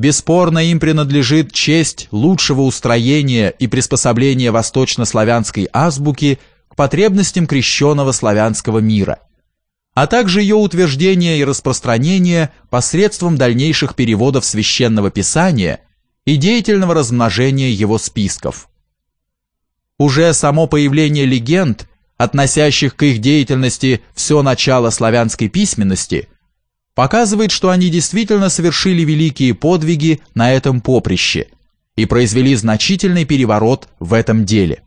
бесспорно им принадлежит честь лучшего устроения и приспособления восточнославянской азбуки к потребностям крещенного славянского мира, а также ее утверждение и распространение посредством дальнейших переводов священного писания и деятельного размножения его списков. Уже само появление легенд, относящих к их деятельности все начало славянской письменности, показывает, что они действительно совершили великие подвиги на этом поприще и произвели значительный переворот в этом деле.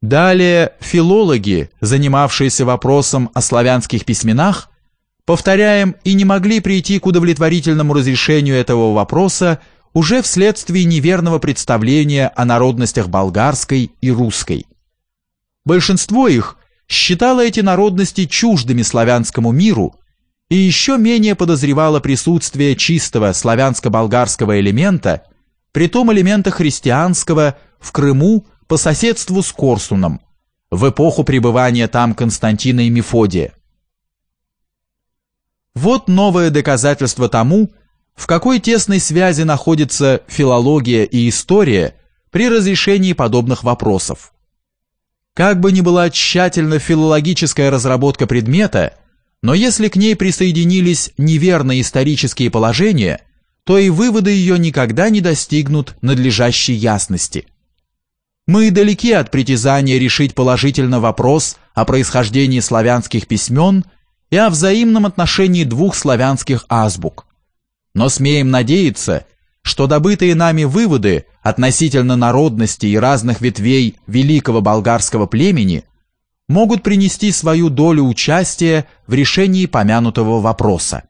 Далее филологи, занимавшиеся вопросом о славянских письменах, повторяем, и не могли прийти к удовлетворительному разрешению этого вопроса уже вследствие неверного представления о народностях болгарской и русской. Большинство их считало эти народности чуждыми славянскому миру и еще менее подозревало присутствие чистого славянско-болгарского элемента, притом элемента христианского, в Крыму по соседству с Корсуном, в эпоху пребывания там Константина и Мефодия. Вот новое доказательство тому, в какой тесной связи находится филология и история при разрешении подобных вопросов. Как бы ни была тщательно филологическая разработка предмета, но если к ней присоединились неверные исторические положения, то и выводы ее никогда не достигнут надлежащей ясности. Мы далеки от притязания решить положительно вопрос о происхождении славянских письмен и о взаимном отношении двух славянских азбук. Но смеем надеяться, что добытые нами выводы относительно народности и разных ветвей великого болгарского племени могут принести свою долю участия в решении помянутого вопроса.